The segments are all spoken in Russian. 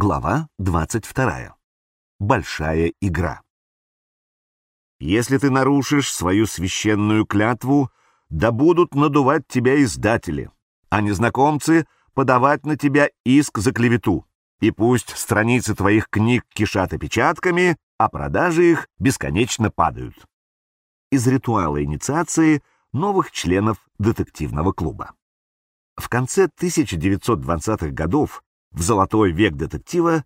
Глава 22. Большая игра. Если ты нарушишь свою священную клятву, да будут надувать тебя издатели, а незнакомцы подавать на тебя иск за клевету. И пусть страницы твоих книг кишат опечатками, а продажи их бесконечно падают. Из ритуала инициации новых членов детективного клуба. В конце 1920-х годов, в золотой век детектива,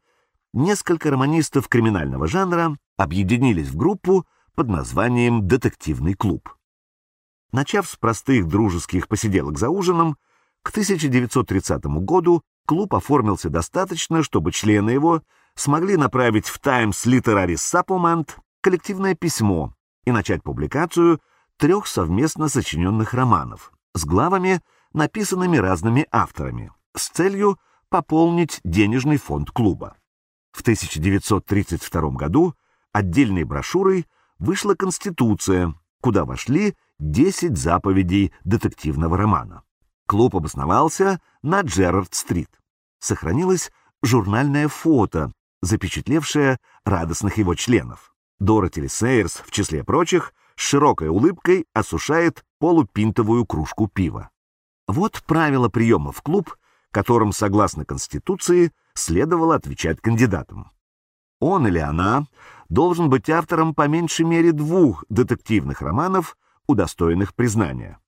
несколько романистов криминального жанра объединились в группу под названием «Детективный клуб». Начав с простых дружеских посиделок за ужином, к 1930 году клуб оформился достаточно, чтобы члены его смогли направить в Times Literary Supplement коллективное письмо и начать публикацию трех совместно сочиненных романов с главами, написанными разными авторами, с целью пополнить денежный фонд клуба. В 1932 году отдельной брошюрой вышла Конституция, куда вошли 10 заповедей детективного романа. Клуб обосновался на Джерард-стрит. Сохранилось журнальное фото, запечатлевшее радостных его членов. Дороти Сейерс, в числе прочих, с широкой улыбкой осушает полупинтовую кружку пива. Вот правила приема в клуб, которым, согласно Конституции, следовало отвечать кандидатам. Он или она должен быть автором по меньшей мере двух детективных романов, удостоенных признания.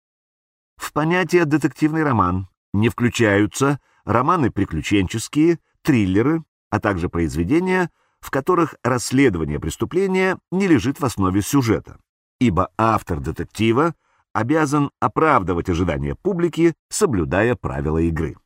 В понятие «детективный роман» не включаются романы приключенческие, триллеры, а также произведения, в которых расследование преступления не лежит в основе сюжета, ибо автор детектива обязан оправдывать ожидания публики, соблюдая правила игры.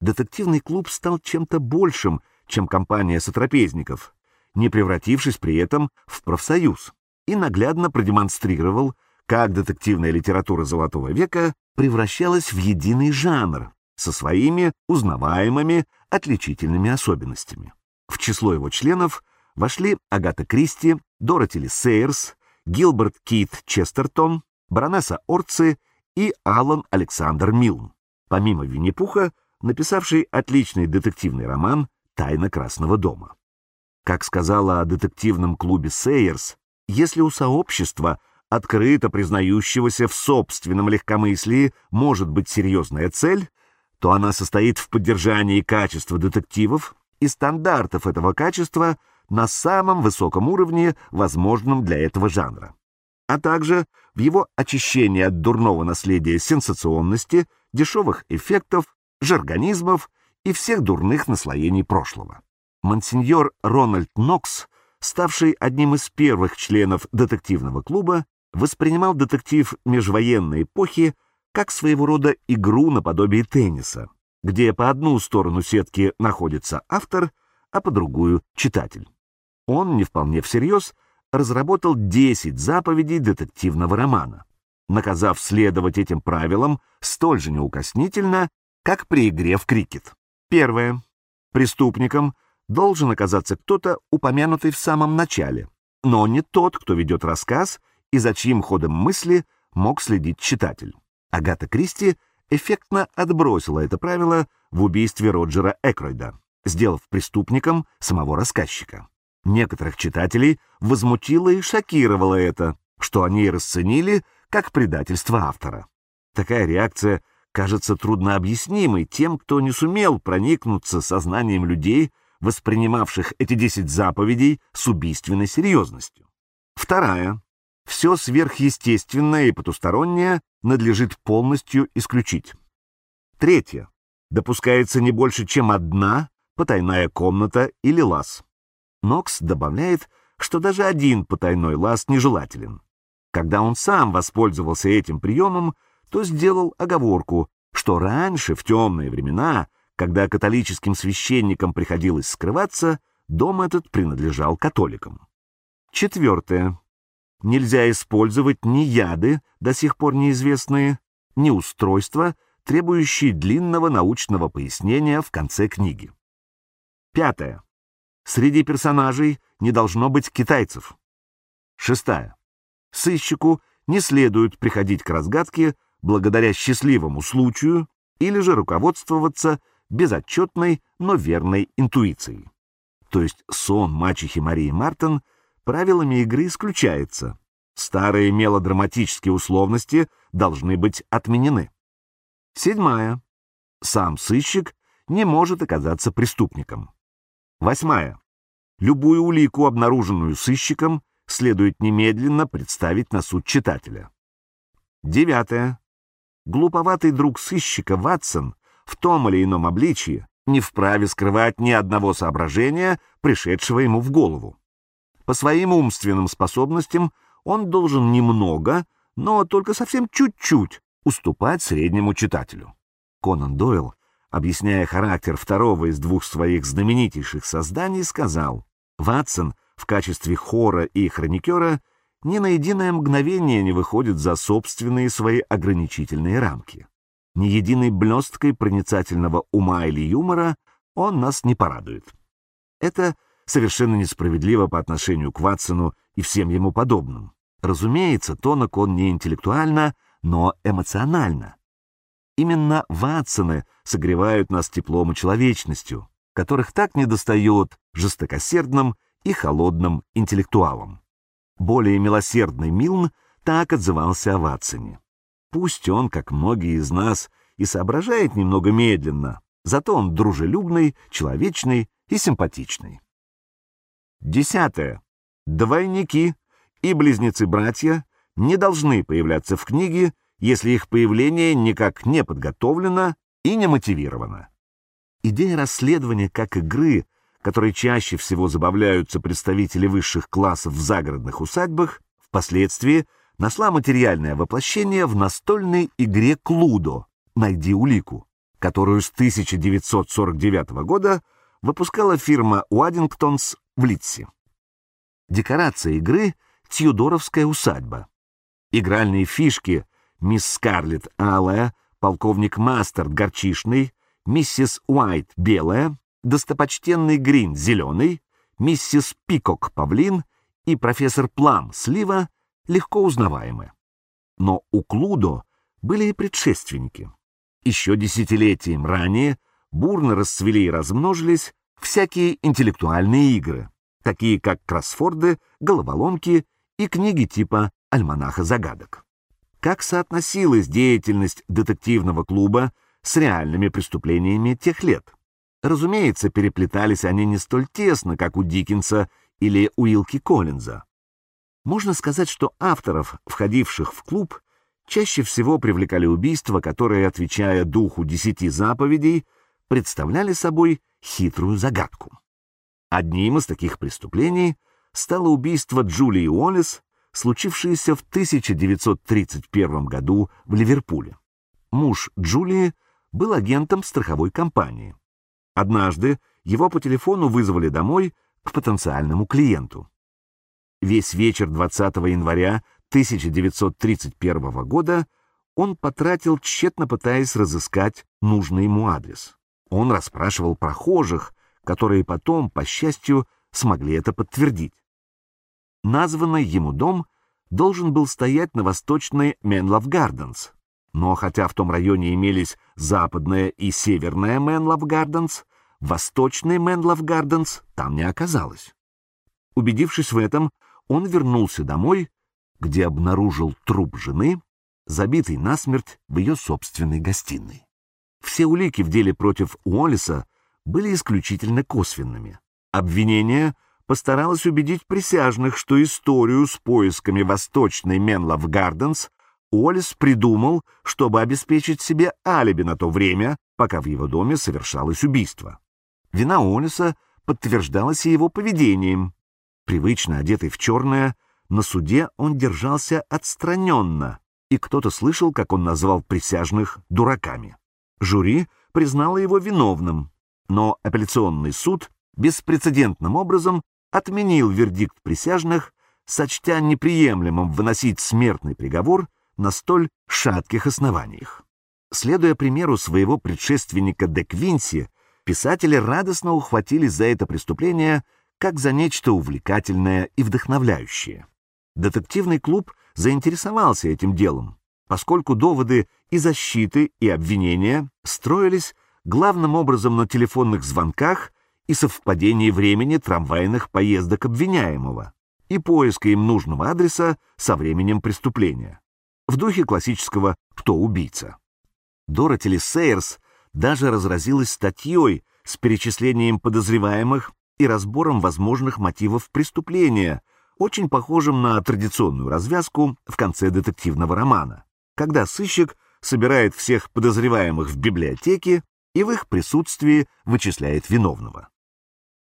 Детективный клуб стал чем-то большим, чем компания сотрапезников, не превратившись при этом в профсоюз, и наглядно продемонстрировал, как детективная литература Золотого века превращалась в единый жанр со своими узнаваемыми отличительными особенностями. В число его членов вошли Агата Кристи, Дороти Ли Сейерс, Гилберт Кит Честертон, баронесса Орци и Алан Александр Милн, помимо Винни-Пуха, написавший отличный детективный роман «Тайна Красного дома». Как сказала о детективном клубе Сейерс, если у сообщества открыто признающегося в собственном легкомыслии может быть серьезная цель, то она состоит в поддержании качества детективов и стандартов этого качества на самом высоком уровне, возможном для этого жанра, а также в его очищении от дурного наследия сенсационности, дешевых эффектов, жаргонизмов и всех дурных наслоений прошлого. Монсеньор Рональд Нокс, ставший одним из первых членов детективного клуба, воспринимал детектив межвоенной эпохи как своего рода игру наподобие тенниса, где по одну сторону сетки находится автор, а по другую — читатель. Он, не вполне всерьез, разработал 10 заповедей детективного романа, наказав следовать этим правилам столь же неукоснительно, как при игре в крикет. Первое. Преступником должен оказаться кто-то, упомянутый в самом начале, но не тот, кто ведет рассказ и за чьим ходом мысли мог следить читатель. Агата Кристи эффектно отбросила это правило в убийстве Роджера Экройда, сделав преступником самого рассказчика. Некоторых читателей возмутило и шокировало это, что они расценили как предательство автора. Такая реакция кажется труднообъяснимой тем, кто не сумел проникнуться сознанием людей, воспринимавших эти десять заповедей с убийственной серьезностью. Вторая все сверхъестественное и потустороннее надлежит полностью исключить. Третье. Допускается не больше, чем одна потайная комната или лаз. Нокс добавляет, что даже один потайной лаз нежелателен. Когда он сам воспользовался этим приемом, то сделал оговорку, что раньше, в темные времена, когда католическим священникам приходилось скрываться, дом этот принадлежал католикам. Четвертое нельзя использовать ни яды, до сих пор неизвестные, ни устройства, требующие длинного научного пояснения в конце книги. Пятое. Среди персонажей не должно быть китайцев. Шестая. Сыщику не следует приходить к разгадке благодаря счастливому случаю или же руководствоваться безотчетной, но верной интуицией. То есть сон мачехи Марии Мартин правилами игры исключается. Старые мелодраматические условности должны быть отменены. Седьмая. Сам сыщик не может оказаться преступником. Восьмая. Любую улику, обнаруженную сыщиком, следует немедленно представить на суд читателя. Девятое. Глуповатый друг сыщика Ватсон в том или ином обличии не вправе скрывать ни одного соображения, пришедшего ему в голову. По своим умственным способностям он должен немного, но только совсем чуть-чуть уступать среднему читателю. Конан Дойл, объясняя характер второго из двух своих знаменитейших созданий, сказал, «Ватсон в качестве хора и хроникера ни на единое мгновение не выходит за собственные свои ограничительные рамки ни единой блесткой проницательного ума или юмора он нас не порадует. Это совершенно несправедливо по отношению к Ватсону и всем ему подобным. Разумеется, тонок он не интеллектуально, но эмоционально. Именно Ватсоны согревают нас теплом и человечностью, которых так недостает жестокосердным и холодным интеллектуалам. Более милосердный Милн так отзывался о Ватсоне. Пусть он, как многие из нас, и соображает немного медленно, зато он дружелюбный, человечный и симпатичный. Десятое. Двойники и близнецы-братья не должны появляться в книге, если их появление никак не подготовлено и не мотивировано. Идея расследования как игры, которой чаще всего забавляются представители высших классов в загородных усадьбах, впоследствии нашла материальное воплощение в настольной игре «Клудо» «Найди улику», которую с 1949 года выпускала фирма Уаддингтонс в Литсе. Декорация игры — Тьюдоровская усадьба. Игральные фишки — мисс Скарлетт алая, полковник Мастерд горчишный, миссис Уайт белая, достопочтенный Грин зеленый, миссис Пикок павлин и профессор Плам слива легко узнаваемы. Но у Клудо были и предшественники. Еще десятилетием ранее бурно расцвели и размножились всякие интеллектуальные игры, такие как кроссфорды, головоломки и книги типа «Альманаха загадок». Как соотносилась деятельность детективного клуба с реальными преступлениями тех лет? Разумеется, переплетались они не столь тесно, как у Диккенса или Уилки Коллинза. Можно сказать, что авторов, входивших в клуб, чаще всего привлекали убийства, которые, отвечая духу десяти заповедей, представляли собой хитрую загадку. Одним из таких преступлений стало убийство Джулии Уоллес, случившееся в 1931 году в Ливерпуле. Муж Джулии был агентом страховой компании. Однажды его по телефону вызвали домой к потенциальному клиенту. Весь вечер 20 января 1931 года он потратил, тщетно пытаясь разыскать нужный ему адрес. Он расспрашивал прохожих, которые потом, по счастью, смогли это подтвердить. Названный ему дом должен был стоять на восточной Менлов Гарденс, но хотя в том районе имелись западная и северная Менлов Гарденс, восточной Менлов Гарденс там не оказалось. Убедившись в этом, он вернулся домой, где обнаружил труп жены, забитый насмерть в ее собственной гостиной. Все улики в деле против Уоллиса были исключительно косвенными. Обвинение постаралось убедить присяжных, что историю с поисками восточной Менлов Гарденс Уоллис придумал, чтобы обеспечить себе алиби на то время, пока в его доме совершалось убийство. Вина Уоллиса подтверждалась и его поведением. Привычно одетый в черное, на суде он держался отстраненно, и кто-то слышал, как он назвал присяжных дураками. Жюри признало его виновным, но апелляционный суд беспрецедентным образом отменил вердикт присяжных, сочтя неприемлемым выносить смертный приговор на столь шатких основаниях. Следуя примеру своего предшественника де Квинси, писатели радостно ухватились за это преступление как за нечто увлекательное и вдохновляющее. Детективный клуб заинтересовался этим делом, поскольку доводы и защиты, и обвинения строились главным образом на телефонных звонках и совпадении времени трамвайных поездок обвиняемого и поиска им нужного адреса со временем преступления. В духе классического «Кто убийца?». Дороти Ли Сейерс даже разразилась статьей с перечислением подозреваемых и разбором возможных мотивов преступления, очень похожим на традиционную развязку в конце детективного романа, когда сыщик собирает всех подозреваемых в библиотеке и в их присутствии вычисляет виновного.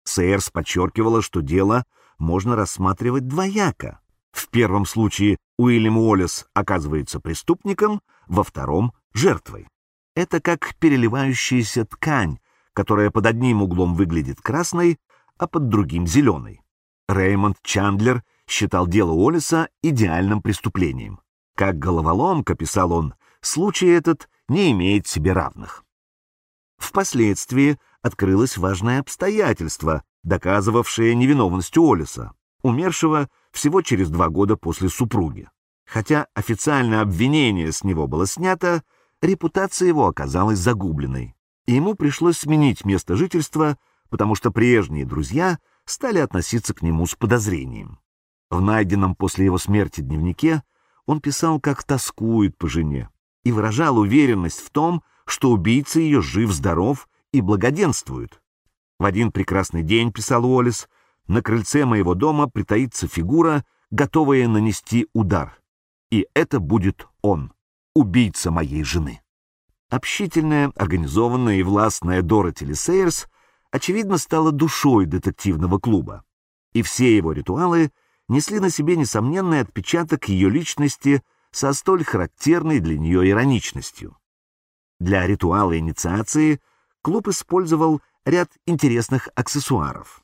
Сейерс подчеркивала, что дело можно рассматривать двояко. В первом случае Уильям Уоллес оказывается преступником, во втором — жертвой. Это как переливающаяся ткань, которая под одним углом выглядит красной, а под другим — зеленой. Реймонд Чандлер считал дело Уоллеса идеальным преступлением. Как головоломка, писал он, случай этот не имеет себе равных. Впоследствии открылось важное обстоятельство, доказывавшее невиновность Уоллеса, умершего всего через два года после супруги. Хотя официальное обвинение с него было снято, репутация его оказалась загубленной, и ему пришлось сменить место жительства, потому что прежние друзья стали относиться к нему с подозрением. В найденном после его смерти дневнике он писал, как тоскует по жене, и выражал уверенность в том, что убийца ее жив-здоров и благоденствует. В один прекрасный день, писал Уоллес, на крыльце моего дома притаится фигура, готовая нанести удар. И это будет он, убийца моей жены. Общительная, организованная и властная Дороти Сейерс, очевидно, стала душой детективного клуба, и все его ритуалы несли на себе несомненный отпечаток ее личности со столь характерной для нее ироничностью. Для ритуала инициации клуб использовал ряд интересных аксессуаров.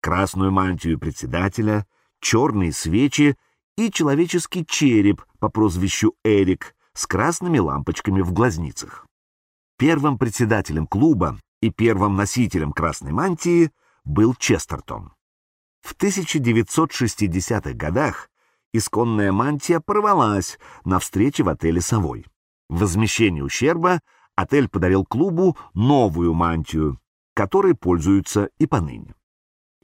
Красную мантию председателя, черные свечи и человеческий череп по прозвищу Эрик с красными лампочками в глазницах. Первым председателем клуба и первым носителем красной мантии был Честертон. В 1960-х годах исконная мантия порвалась на встрече в отеле «Совой». В возмещение ущерба отель подарил клубу новую мантию, которой пользуются и поныне.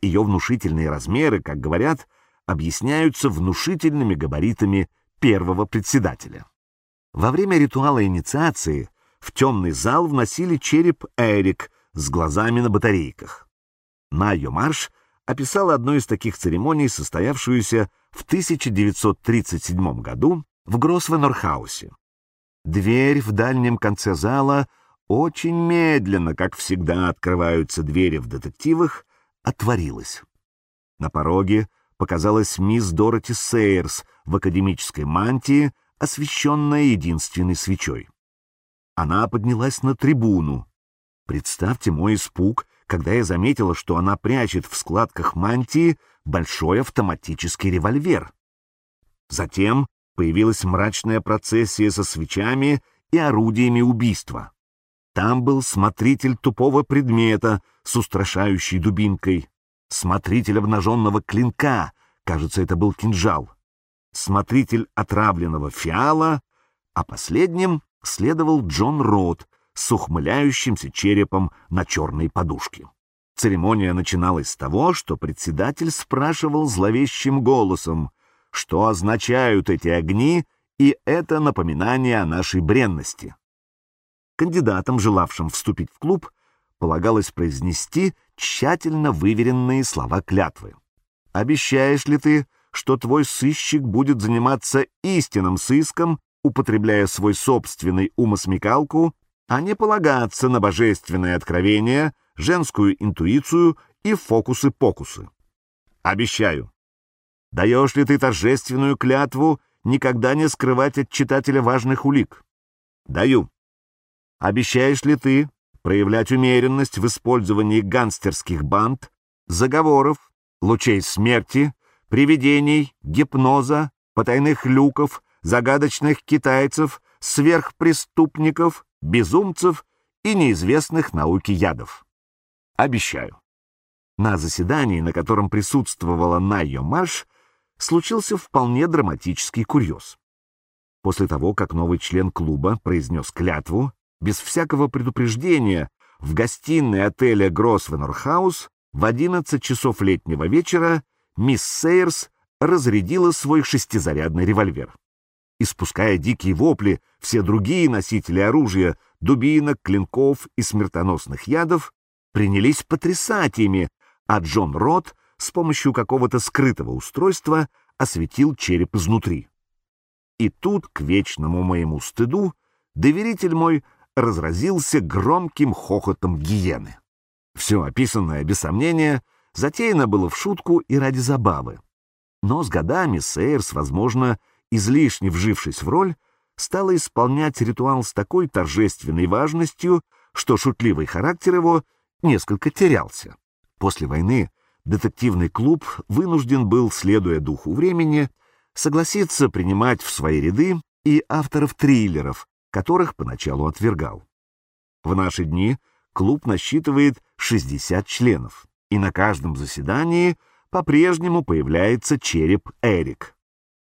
Ее внушительные размеры, как говорят, объясняются внушительными габаритами первого председателя. Во время ритуала инициации в темный зал вносили череп Эрик с глазами на батарейках. Майо Марш описала одну из таких церемоний, состоявшуюся в 1937 году в Гросвенорхаусе. Дверь в дальнем конце зала очень медленно, как всегда открываются двери в детективах, отворилась. На пороге показалась мисс Дороти Сейерс в академической мантии, освещенная единственной свечой. Она поднялась на трибуну. Представьте мой испуг, когда я заметила, что она прячет в складках мантии большой автоматический револьвер. Затем появилась мрачная процессия со свечами и орудиями убийства. Там был смотритель тупого предмета с устрашающей дубинкой, смотритель обнаженного клинка, кажется, это был кинжал, смотритель отравленного фиала, а последним следовал Джон Рот с ухмыляющимся черепом на черной подушке. Церемония начиналась с того, что председатель спрашивал зловещим голосом, что означают эти огни, и это напоминание о нашей бренности. Кандидатам, желавшим вступить в клуб, полагалось произнести тщательно выверенные слова клятвы. «Обещаешь ли ты, что твой сыщик будет заниматься истинным сыском, употребляя свой собственный умосмекалку, а не полагаться на божественное откровение, женскую интуицию и фокусы-покусы? Обещаю. Даешь ли ты торжественную клятву никогда не скрывать от читателя важных улик? Даю. Обещаешь ли ты проявлять умеренность в использовании гангстерских банд, заговоров, лучей смерти, привидений, гипноза, потайных люков, загадочных китайцев, сверхпреступников, безумцев и неизвестных науке ядов? Обещаю. На заседании, на котором присутствовала Найо Марш, случился вполне драматический курьез. После того, как новый член клуба произнес клятву, без всякого предупреждения в гостиной отеля Гросвенор-хаус в 11 часов летнего вечера мисс Сейерс разрядила свой шестизарядный револьвер. Испуская дикие вопли, все другие носители оружия, дубинок, клинков и смертоносных ядов, принялись потрясать ими, а Джон Рот с помощью какого-то скрытого устройства осветил череп изнутри. И тут, к вечному моему стыду, доверитель мой разразился громким хохотом гиены. Все описанное, без сомнения, затеяно было в шутку и ради забавы. Но с годами Сейерс, возможно, излишне вжившись в роль, стала исполнять ритуал с такой торжественной важностью, что шутливый характер его несколько терялся. После войны детективный клуб вынужден был, следуя духу времени, согласиться принимать в свои ряды и авторов триллеров, которых поначалу отвергал. В наши дни клуб насчитывает 60 членов, и на каждом заседании по-прежнему появляется череп Эрик.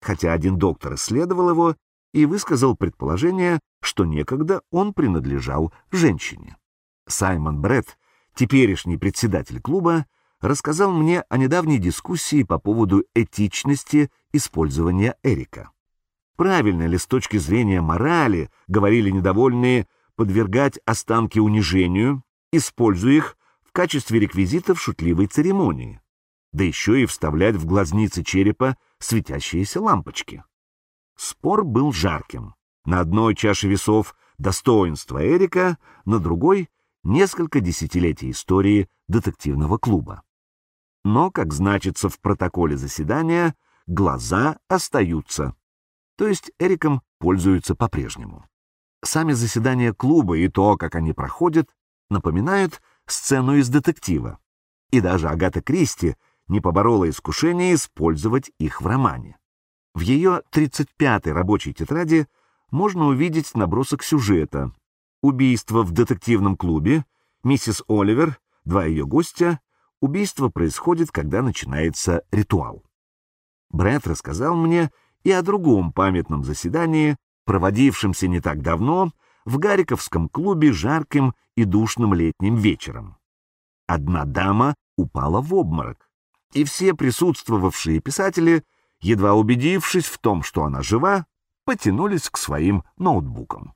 Хотя один доктор исследовал его и высказал предположение, что некогда он принадлежал женщине. Саймон Бретт, теперешний председатель клуба, рассказал мне о недавней дискуссии по поводу этичности использования Эрика. Правильно ли с точки зрения морали, говорили недовольные, подвергать останки унижению, используя их в качестве реквизитов шутливой церемонии, да еще и вставлять в глазницы черепа светящиеся лампочки. Спор был жарким. На одной чаше весов достоинство Эрика, на другой — несколько десятилетий истории детективного клуба. Но, как значится в протоколе заседания, глаза остаются. То есть Эриком пользуются по-прежнему. Сами заседания клуба и то, как они проходят, напоминают сцену из детектива. И даже Агата Кристи не поборола искушение использовать их в романе. В ее 35-й рабочей тетради можно увидеть набросок сюжета. Убийство в детективном клубе, миссис Оливер, два ее гостя, убийство происходит, когда начинается ритуал. Брэд рассказал мне и о другом памятном заседании, проводившемся не так давно в Гариковском клубе жарким и душным летним вечером. Одна дама упала в обморок, и все присутствовавшие писатели, едва убедившись в том, что она жива, потянулись к своим ноутбукам.